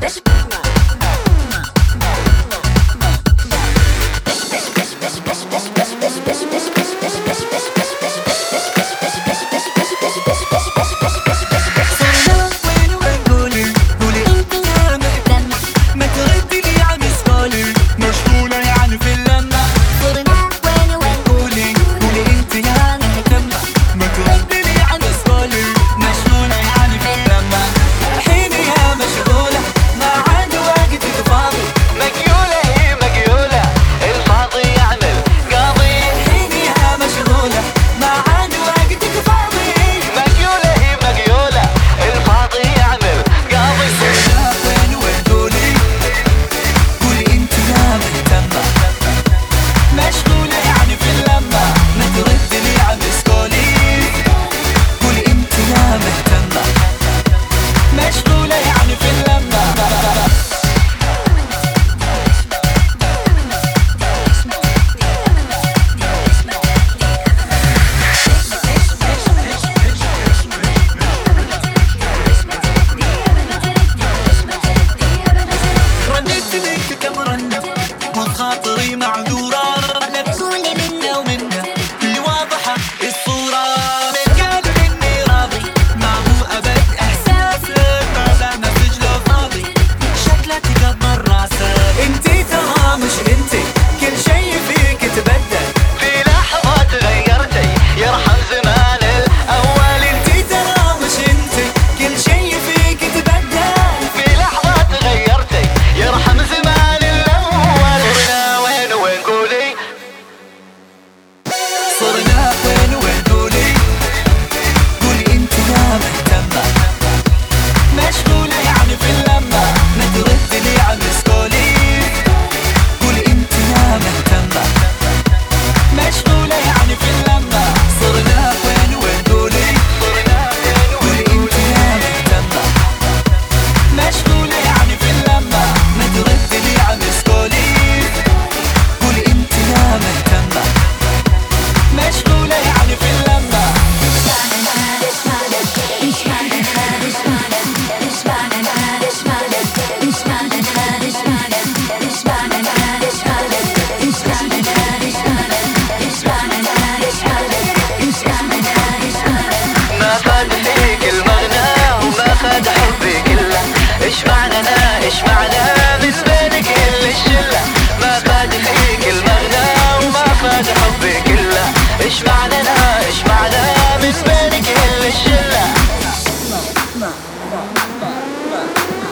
That's bang